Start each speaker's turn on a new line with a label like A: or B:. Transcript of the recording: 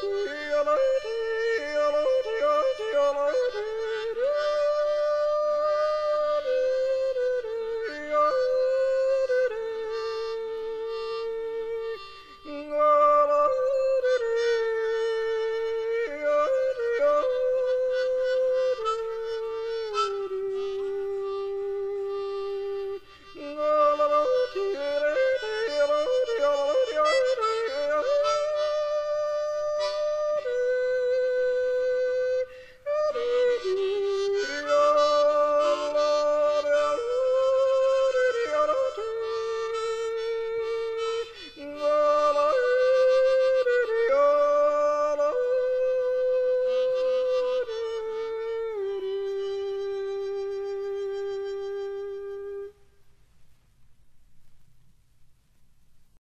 A: see you.